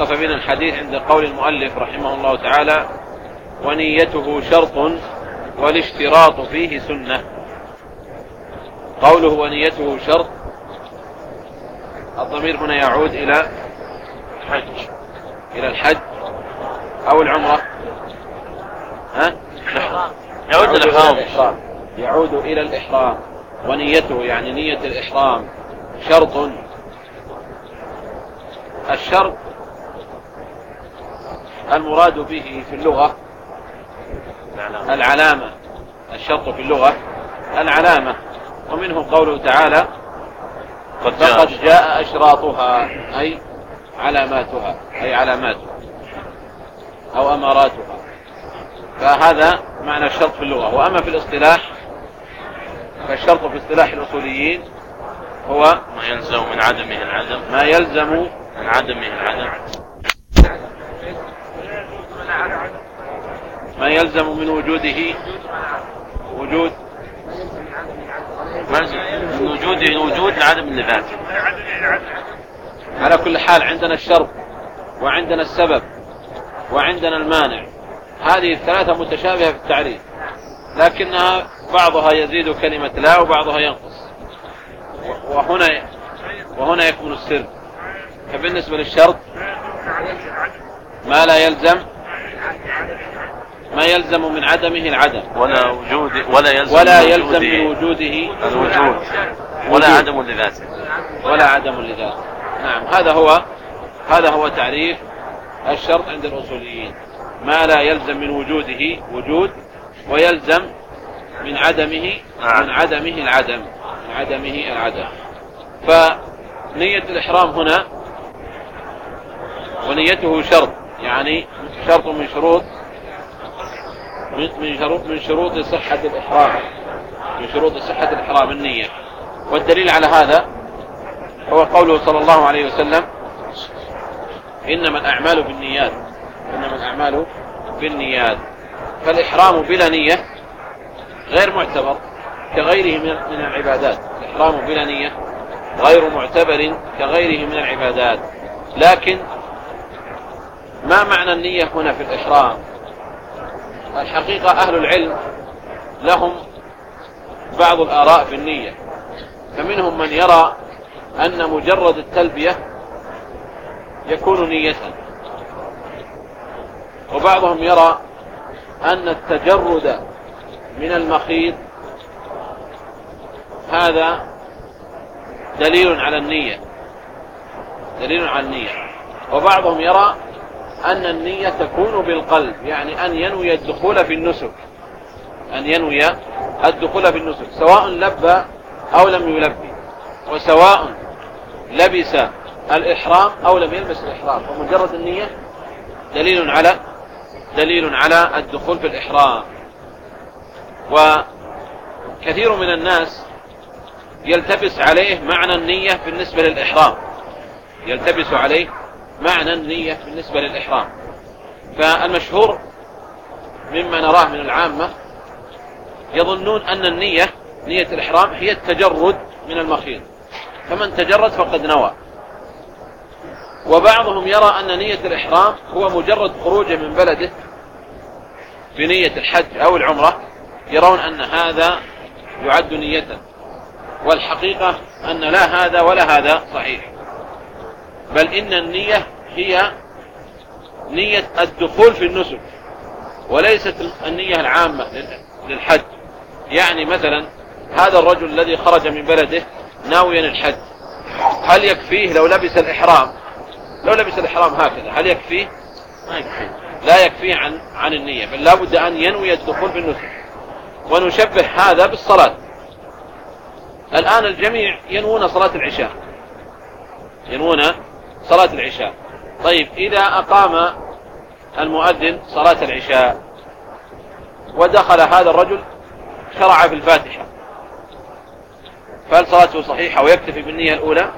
وقف بنا الحديث عند قول المؤلف رحمه الله تعالى ونيته شرط والاشتراط فيه سنة. قوله ونيته شرط الضمير هنا يعود إلى الحج إلى الحج أو العمرة. ها؟ يعود إلى الإحرام. يعود إلى الإحرام. ونيته يعني نية الإحرام. شرط. الشرط المراد به في اللغة العلامة الشرط في اللغة العلامة. ومنه قوله تعالى فقد جاء أشراطها أي علاماتها أي علاماتها أو أماراتها. فهذا معنى الشرط في اللغة. وأما في الاصطلاح فالشرط في اصطلاح الأصوليين هو ما يلزم من عدمه العدم. ما يلزم من عدمه العدم. ما يلزم من وجوده وجود من؟ وجوده وجود لعدم لذاته على كل حال عندنا الشرط وعندنا السبب وعندنا المانع. هذه الثلاثة متشابهة في التعريف لكنها بعضها يزيد كلمة لا وبعضها ينقص. وهنا وهنا يكون السر. فبالنسبة للشرط ما لا يلزم ما يلزم من عدمه العدم. ولا وجود ولا يلزم ولا من يلزم من وجوده الوجود. ولا عدم لذاته. ولا عدم لذاته. نعم هذا هو هذا هو تعريف الشرط عند الأصوليين. ما لا يلزم من وجوده وجود ويلزم من عدمه من عدمه العدم. من عدمه العدم. فنية الإحرام هنا ونيته شرط. يعني شرط من شروط من شروط من شروط صحة الإحرام. من شروط صحة الإحرام النية. والدليل على هذا هو قوله صلى الله عليه وسلم إنما الأعمال بالنيات. إنما الأعمال بالنيات. فالإحرام بلا نية غير معتبر كغيره من من العبادات. الإحرام بلا نية غير معتبر كغيره من العبادات. لكن ما معنى النية هنا في الإحرام؟ الحقيقة أهل العلم لهم بعض الآراء في النية. فمنهم من يرى أن مجرد التلبية يكون نية. وبعضهم يرى أن التجرد من المخيط هذا دليل على النية. دليل على النية. وبعضهم يرى أن النية تكون بالقلب يعني أن ينوي الدخول في النسك. أن ينوي الدخول في النسك سواء لبى أو لم يلبي وسواء لبس الإحرام أو لم يلبس الإحرام. ومجرد النية دليل على دليل على الدخول في الإحرام. وكثير من الناس يلتبس عليه معنى النية بالنسبة للإحرام. يلتبس عليه معنى النية بالنسبة للإحرام. فالمشهور مما نراه من العامة يظنون أن النية نية الإحرام هي التجرد من المخيط. فمن تجرد فقد نوى. وبعضهم يرى أن نية الإحرام هو مجرد خروجه من بلده بنية الحج أو العمرة يرون أن هذا يعد نية. والحقيقة أن لا هذا ولا هذا صحيح. بل إن النية هي نية الدخول في النسك وليست النية العامة للحج. يعني مثلا هذا الرجل الذي خرج من بلده ناويا الحج هل يكفيه؟ لو لبس الإحرام لو لبس الإحرام هكذا هل يكفيه؟ ما يكفي لا يكفيه عن عن النية بل لابد أن ينوي الدخول في النسك. ونشبه هذا بالصلاة. الآن الجميع ينوون صلاة العشاء. ينوون صلاة العشاء. طيب إذا أقام المؤذن صلاة العشاء ودخل هذا الرجل شرع في الفاتحة. فهل صلاته صحيحة ويكتفي بالنية الأولى؟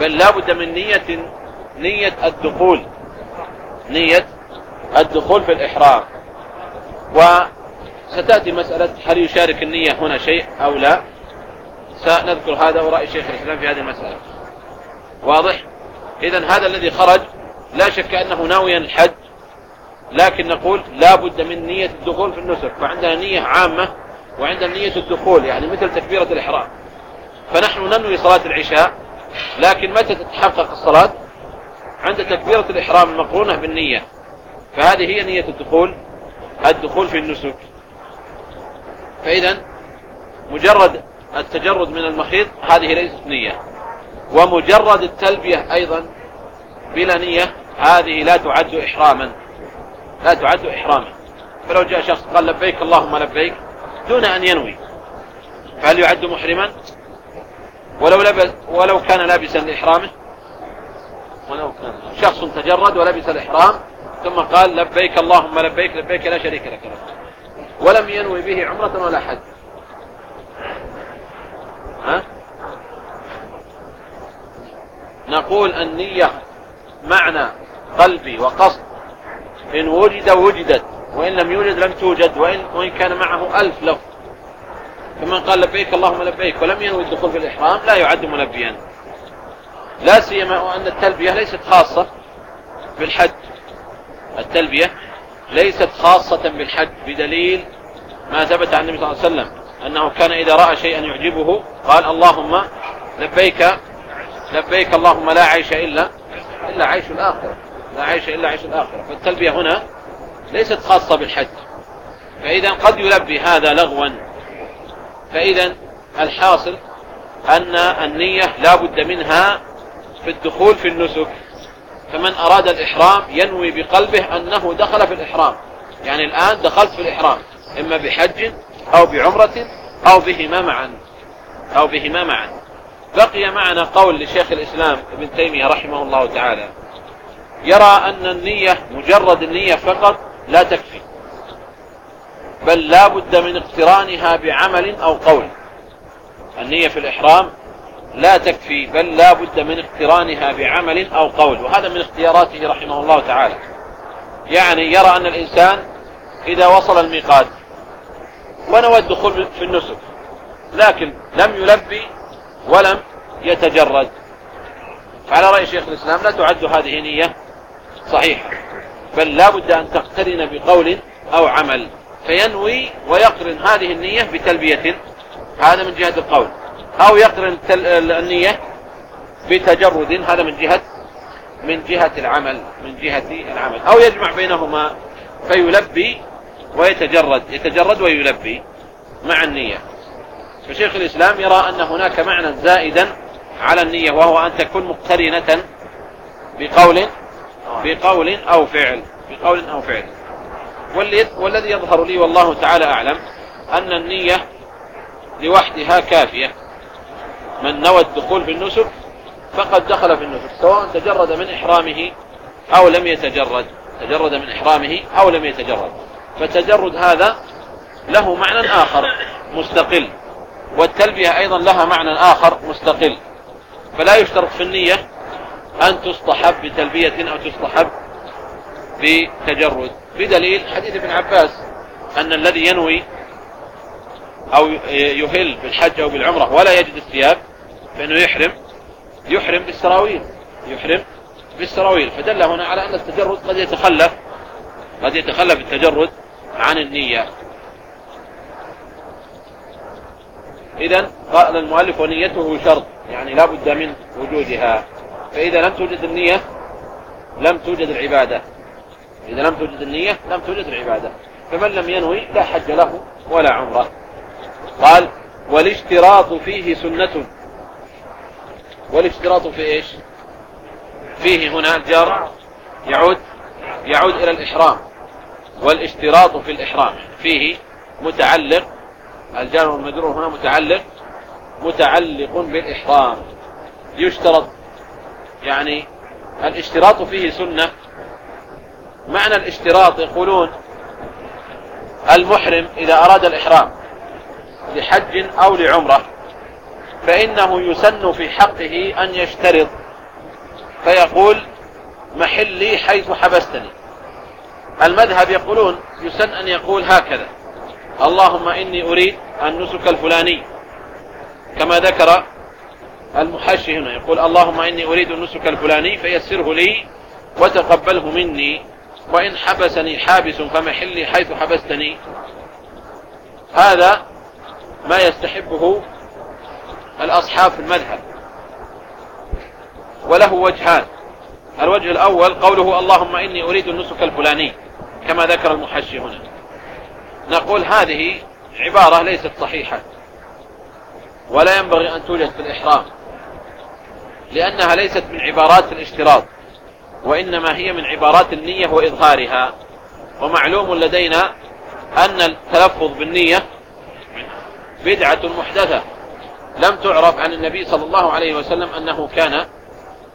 بل لا بد من نية نية الدخول. نية الدخول في الإحرام. وستأتي مسألة هل يشارك النية هنا شيء أو لا. سنذكر هذا ورأي شيخ الإسلام في هذه المسألة. واضح؟ إذا هذا الذي خرج لا شك أنه ناويا الحج لكن نقول لا بد من نية الدخول في النسك فعندنا نية عامة وعندنا نية الدخول يعني مثل تكبيرة الإحرام. فنحن ننوي صلاة العشاء لكن متى تتحقق الصلاة؟ عند تكبيرة الإحرام المقرونة بالنية. فهذه هي نية الدخول الدخول في النسك. فإذا مجرد التجرد من المخيط هذه ليست نية. ومجرد التلبية أيضا بلا نية هذه لا تعد إحراما. لا تعد إحراما. فلو جاء شخص قال لبيك اللهم لبيك دون أن ينوي فهل يعد محرما؟ ولو لبس ولو كان لابسا لإحرامه؟ ولو كان. شخص تجرد ولبس الإحرام ثم قال لبيك اللهم لبيك لبيك لا شريك لك ولم ينوي به عمرة ولا حج ها؟ نقول النية معنى قلبي وقصد. إن وجد وجدت وإن لم يوجد لم توجد وإن, وإن كان معه ألف لفظ. فمن قال لبيك اللهم لبيك ولم ينوي الدخول في الإحرام لا يعد ملبيا لا سيما وأن التلبية ليست خاصة بالحج. التلبية ليست خاصة بالحج بدليل ما ثبت عن النبي صلى الله عليه وسلم أنه كان إذا رأى شيئا يعجبه قال اللهم لبيك لبيك اللهم لا عيش إلا إلا عيش الآخرة. لا عيش إلا عيش الآخرة. فالتلبية هنا ليست خاصة بالحج. فإذا قد يلبي هذا لغوا فإذا الحاصل أن النية لا بد منها في الدخول في النسك. فمن أراد الإحرام ينوي بقلبه أنه دخل في الإحرام. يعني الآن دخلت في الإحرام إما بحج أو بعمرة أو بهما معا. أو بهما معا. بقي معنا قول لشيخ الإسلام ابن تيمية رحمه الله تعالى. يرى أن النية مجرد النية فقط لا تكفي. بل لا بد من اقترانها بعمل أو قول. النية في الإحرام لا تكفي بل لا بد من اقترانها بعمل أو قول. وهذا من اختياراته رحمه الله تعالى. يعني يرى أن الإنسان إذا وصل الميقات ونوى الدخول في النسك لكن لم يلبي ولم يتجرد. فعلى رأي شيخ الإسلام لا تعد هذه نية صحيحة بل لا بد أن تقترن بقول أو عمل فينوي ويقرن هذه النية بتلبية. هذا من جهة القول. أو يقرن النية بتجرد. هذا من جهة من جهة العمل من جهة العمل. أو يجمع بينهما فيلبي ويتجرد يتجرد ويلبي مع النية. فشيخ الإسلام يرى أن هناك معنى زائدا على النية وهو أن تكون مقترنة بقول بقول أو فعل بقول أو فعل. والذي يظهر لي والله تعالى أعلم أن النية لوحدها كافية. من نوى الدخول في النسك فقد دخل في النسك سواء تجرد من إحرامه أو لم يتجرد تجرد من إحرامه أو لم يتجرد. فالتجرد هذا له معنى آخر مستقل. والتلبية أيضا لها معنى آخر مستقل. فلا يشترط في النية أن تصطحب بتلبية أو تصطحب بتجرد. بدليل حديث ابن عباس أن الذي ينوي أو يهل بالحج أو بالعمرة ولا يجد الثياب فإنه يحرم يحرم بالسراويل يحرم بالسراويل. فدل هنا على أن التجرد قد يتخلف قد يتخلف التجرد عن النية. إذا قال المؤلف ونيته شرط يعني لا بد من وجودها. فإذا لم توجد النية لم توجد العبادة. إذا لم توجد النية لم توجد العبادة. فمن لم ينوي لا حج له ولا عمرة. قال والاشتراط فيه سنة. والاشتراط في إيش؟ فيه هنا الجار يعود يعود إلى الإحرام. والاشتراط في الإحرام فيه متعلق الجار والمجرور هنا متعلق متعلق بالإحرام. يشترط يعني الاشتراط فيه سنة. معنى الاشتراط يقولون المحرم إذا أراد الإحرام لحج أو لعمرة فإنه يسن في حقه أن يشترط. فيقول محلي حيث حبستني. المذهب يقولون يسن أن يقول هكذا. اللهم إني أريد النسك الفلاني. كما ذكر المحشي هنا يقول اللهم إني أريد النسك الفلاني فيسره لي وتقبله مني. وإن حبسني حابس فمحلي حيث حبستني. هذا ما يستحبه الأصحاب في المذهب. وله وجهان. الوجه الأول قوله اللهم إني أريد النسك الفلاني كما ذكر المحشي هنا. نقول هذه عبارة ليست صحيحة. ولا ينبغي أن توجد في الإحرام. لأنها ليست من عبارات الاشتراط وإنما هي من عبارات النية وإظهارها. ومعلوم لدينا أن التلفظ بالنية بدعة محدثة. لم تعرف عن النبي صلى الله عليه وسلم أنه كان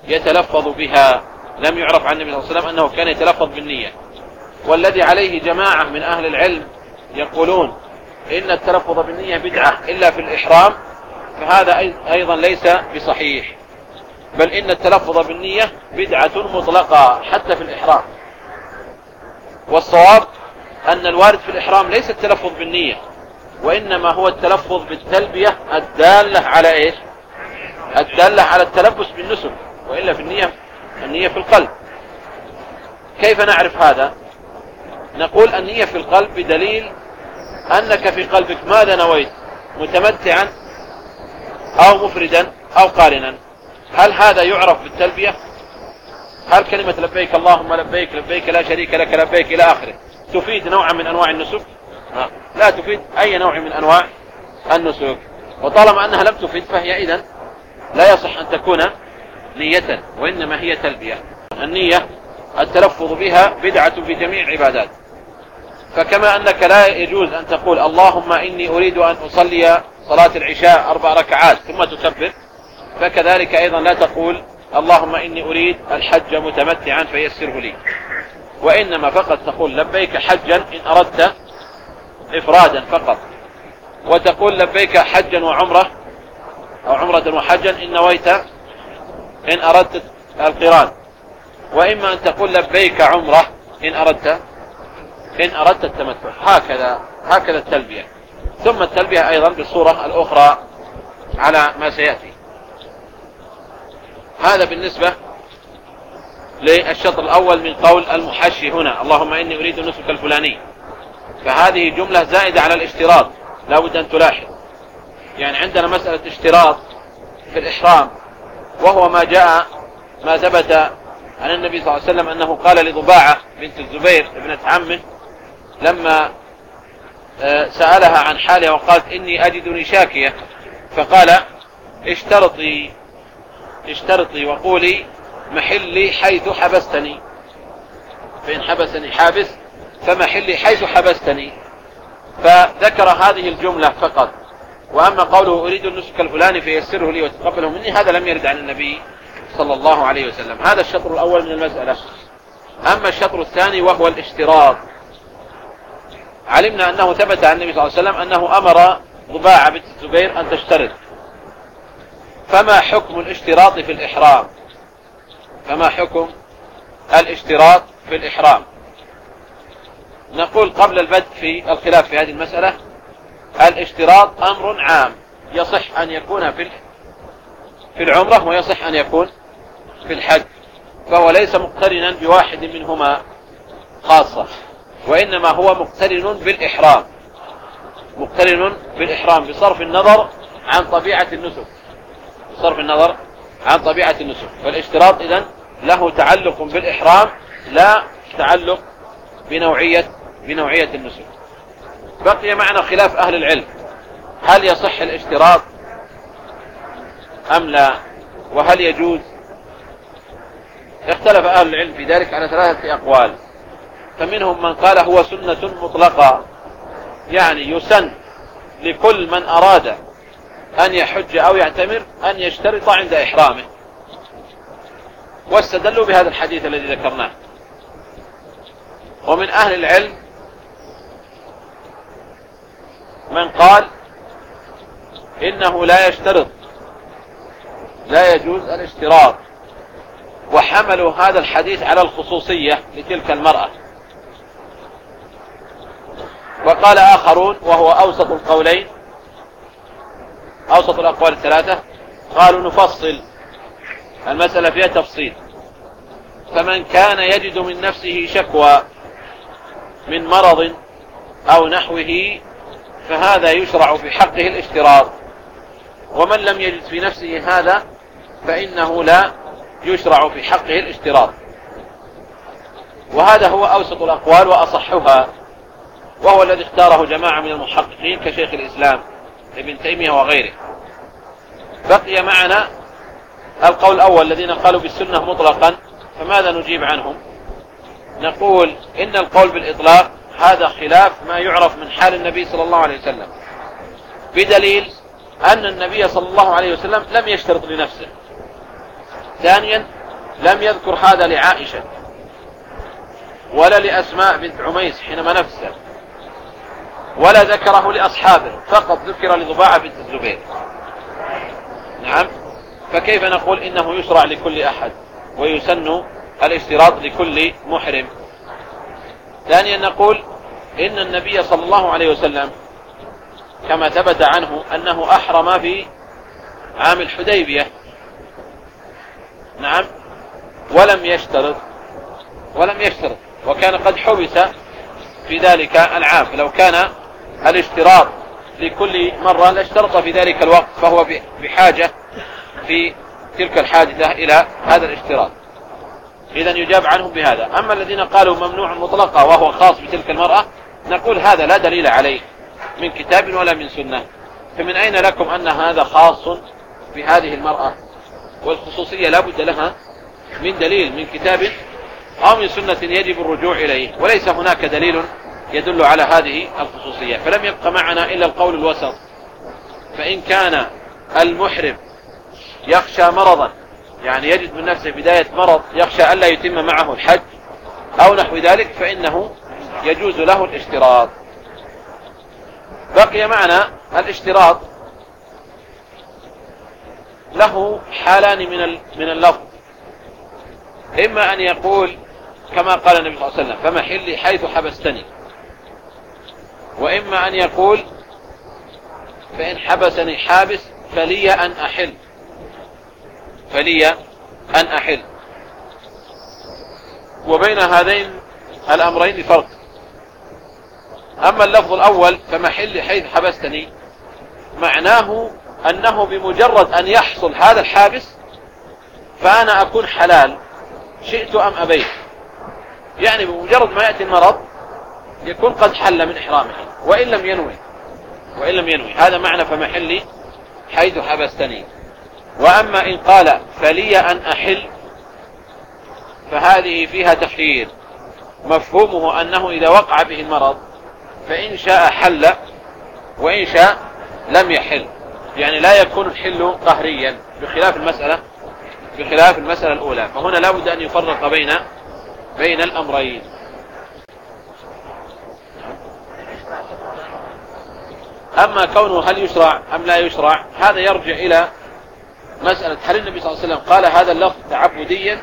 يتلفظ بها. لم يعرف عن النبي صلى الله عليه وسلم أنه كان يتلفظ بالنية. والذي عليه جماعة من أهل العلم يقولون إن التلفظ بالنية بدعة إلا في الإحرام فهذا أيضا ليس بصحيح. بل إن التلفظ بالنية بدعة مطلقة حتى في الإحرام. والصواب أن الوارد في الإحرام ليس التلفظ بالنية وإنما هو التلفظ بالتلبية الدالة على إيش؟ الدالة على التلبس بالنسب وإلا في النية النية في القلب. كيف نعرف هذا؟ نقول النية في القلب بدليل أنك في قلبك ماذا نويت؟ متمتعا أو مفردا أو قارنا. هل هذا يعرف بالتلبية؟ هل كلمة لبيك اللهم لبيك لبيك لا شريك لك لبيك إلى آخره تفيد نوعا من أنواع النسك؟ لا تفيد أي نوع من أنواع النسك. وطالما أنها لم تفيد فهي إذن لا يصح أن تكون نية وإنما هي تلبية. النية التلفظ بها بدعة في جميع العبادات فكما أنك لا يجوز أن تقول اللهم إني أريد أن أصلي صلاة العشاء أربع ركعات ثم تكبر فكذلك أيضا لا تقول اللهم إني أريد الحج متمتعا فيسره لي. وإنما فقط تقول لبيك حجا إن أردت إفرادا فقط. وتقول لبيك حجا وعمرة أو عمرة وحجا إن نويت إن أردت القران. وإما أن تقول لبيك عمرة إن أردت إن أردت التمتع. هكذا هكذا التلبية. ثم التلبية أيضا بالصورة الأخرى على ما سيأتي. هذا بالنسبة للشطر الأول من قول المحشي هنا. اللهم إني أريد النسك الفلاني. فهذه جملة زائدة على الاشتراط. لا بد أن تلاحظ. يعني عندنا مسألة اشتراط في الإحرام. وهو ما جاء ما ثبت عن النبي صلى الله عليه وسلم أنه قال لضباعة بنت الزبير ابنة عمه لما آه، سألها عن حالها وقالت إني أجدني شاكية فقال اشترطي اشترطي وقولي محلي حيث حبستني. فإن حبسني حابس فمحلي حيث حبستني. فذكر هذه الجملة فقط. وأما قوله أريد النسك الفلاني فيسره لي وتقبله مني هذا لم يرد عن النبي صلى الله عليه وسلم. هذا الشطر الأول من المسألة. أما الشطر الثاني وهو الاشتراط. علمنا أنه ثبت عن النبي صلى الله عليه وسلم أنه أمر ضباعة بنت الزبير أن تشترط. فما حكم الاشتراط في الإحرام؟ فما حكم الاشتراط في الإحرام؟ نقول قبل البدء في الخلاف في هذه المسألة الاشتراط أمر عام يصح أن يكون في في العمرة ويصح أن يكون في الحج فهو ليس مقترنا بواحد منهما خاصة. وإنما هو مقترن بالإحرام. مقترن بالإحرام بصرف النظر عن طبيعة النسك. بصرف النظر عن طبيعة النسك. فالاشتراط إذن له تعلق بالإحرام لا تعلق بنوعية بنوعية النسك. بقي معنا خلاف أهل العلم. هل يصح الاشتراط أم لا؟ وهل يجوز؟ اختلف أهل العلم في ذلك على ثلاثة أقوال. فمنهم من قال هو سنة مطلقة. يعني يسن لكل من أراد أن يحج أو يعتمر أن يشترط عند إحرامه. واستدلوا بهذا الحديث الذي ذكرناه. ومن أهل العلم من قال إنه لا يشترط لا يجوز الاشتراط. وحملوا هذا الحديث على الخصوصية لتلك المرأة. وقال آخرون وهو أوسط القولين أوسط الأقوال الثلاثة قالوا نفصل المسألة فيها تفصيل. فمن كان يجد من نفسه شكوى من مرض أو نحوه فهذا يشرع في حقه الاشتراط. ومن لم يجد في نفسه هذا فإنه لا يشرع في حقه الاشتراط. وهذا هو أوسط الأقوال وأصحها. وهو الذي اختاره جماعة من المحققين كشيخ الإسلام ابن تيمية وغيره. بقي معنا القول الأول الذين قالوا بالسنة مطلقا فماذا نجيب عنهم؟ نقول إن القول بالإطلاق هذا خلاف ما يعرف من حال النبي صلى الله عليه وسلم. بدليل أن النبي صلى الله عليه وسلم لم يشترط لنفسه. ثانيا لم يذكر هذا لعائشة ولا لأسماء بنت عميس حينما نفسه ولا ذكره لأصحابه فقط ذكر لضباعة بنت الزبير. نعم. فكيف نقول إنه يشرع لكل أحد ويسن الاشتراط لكل محرم؟ ثانيا نقول إن النبي صلى الله عليه وسلم كما ثبت عنه أنه أحرم في عام الحديبية. نعم. ولم يشترط ولم يشترط وكان قد حبس في ذلك العام لو كان الاشتراط لكل مرة لاشترط في ذلك الوقت فهو بحاجة في تلك الحادثة إلى هذا الاشتراط. إذا يجاب عنهم بهذا. أما الذين قالوا ممنوع مطلقة وهو خاص بتلك المرأة نقول هذا لا دليل عليه من كتاب ولا من سنة. فمن أين لكم أن هذا خاص بهذه المرأة؟ والخصوصية لا بد لها من دليل من كتاب أو من سنة يجب الرجوع إليه وليس هناك دليل يدل على هذه الخصوصية. فلم يبق معنا إلا القول الوسط. فإن كان المحرم يخشى مرضا يعني يجد من نفسه بداية مرض يخشى ألا يتم معه الحج أو نحو ذلك فإنه يجوز له الاشتراط. بقي معنا الاشتراط له حالان من من اللفظ. إما أن يقول كما قال النبي صلى الله عليه وسلم فمحلي حيث حبستني. وإما أن يقول فإن حبسني حابس فلي أن أحل. فلي أن أحل. وبين هذين الأمرين فرق. أما اللفظ الأول فمحل حيث حبستني معناه أنه بمجرد أن يحصل هذا الحابس فأنا أكون حلال شئت أم أبيت. يعني بمجرد ما يأتي المرض يكون قد حل من إحرامه وإن لم ينوي وإن لم ينوي. هذا معنى فمحلي حيث حبستني. وأما إن قال فلي أن أحل فهذه فيها تخيير مفهومه أنه إذا وقع به المرض فإن شاء حل وإن شاء لم يحل. يعني لا يكون الحل قهريا بخلاف المسألة بخلاف المسألة الأولى. فهنا لا بد أن يفرق بين بين الأمرين. أما كونه هل يشرع أم لا يشرع هذا يرجع إلى مسألة هل النبي صلى الله عليه وسلم قال هذا اللفظ تعبديا؟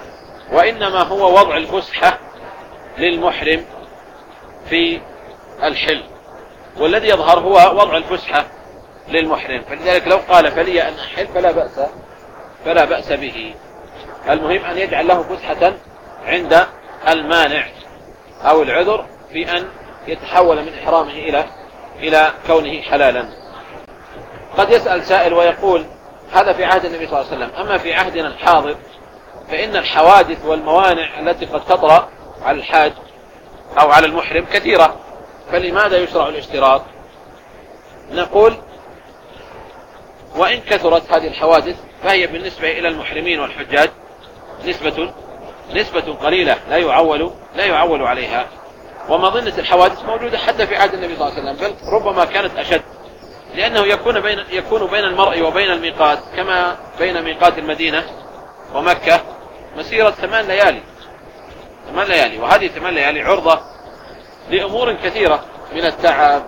وإنما هو وضع الفسحة للمحرم في الحل. والذي يظهر هو وضع الفسحة للمحرم. فلذلك لو قال فلي أن أحل فلا بأس فلا بأس به. المهم أن يجعل له فسحة عند المانع أو العذر في أن يتحول من إحرامه إلى إلى كونه حلالا. قد يسأل سائل ويقول هذا في عهد النبي صلى الله عليه وسلم. أما في عهدنا الحاضر فإن الحوادث والموانع التي قد تطرأ على الحاج أو على المحرم كثيرة. فلماذا يشرع الاشتراط؟ نقول وإن كثرت هذه الحوادث فهي بالنسبة إلى المحرمين والحجاج نسبة نسبة قليلة لا يعول لا يعول عليها. ومظنة الحوادث موجودة حتى في عهد النبي صلى الله عليه وسلم بل ربما كانت أشد. لأنه يكون بين يكون بين المرء وبين الميقات كما بين ميقات المدينة ومكة مسيرة ثمان ليالي. ثمان ليالي وهذه ثمان ليالي عرضة لأمور كثيرة من التعب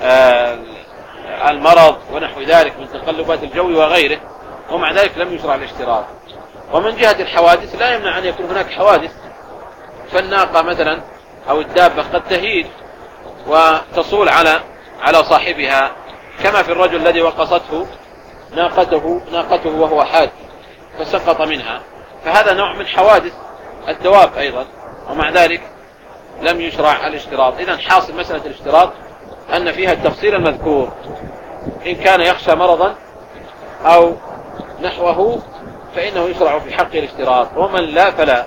آه، المرض ونحو ذلك من تقلبات الجو وغيره ومع ذلك لم يشرع الاشتراط ومن جهة الحوادث لا يمنع أن يكون هناك حوادث. فالناقة مثلا أو الدابة قد تهيج وتصول على على صاحبها كما في الرجل الذي وقصته ناقته ناقته وهو حاد فسقط منها. فهذا نوع من حوادث الدواب أيضا ومع ذلك لم يشرع الاشتراط. إذا حاصل مسألة الاشتراط أن فيها التفصيل المذكور. إن كان يخشى مرضا أو نحوه فإنه يشرع في حق الاشتراط. ومن لا فلا.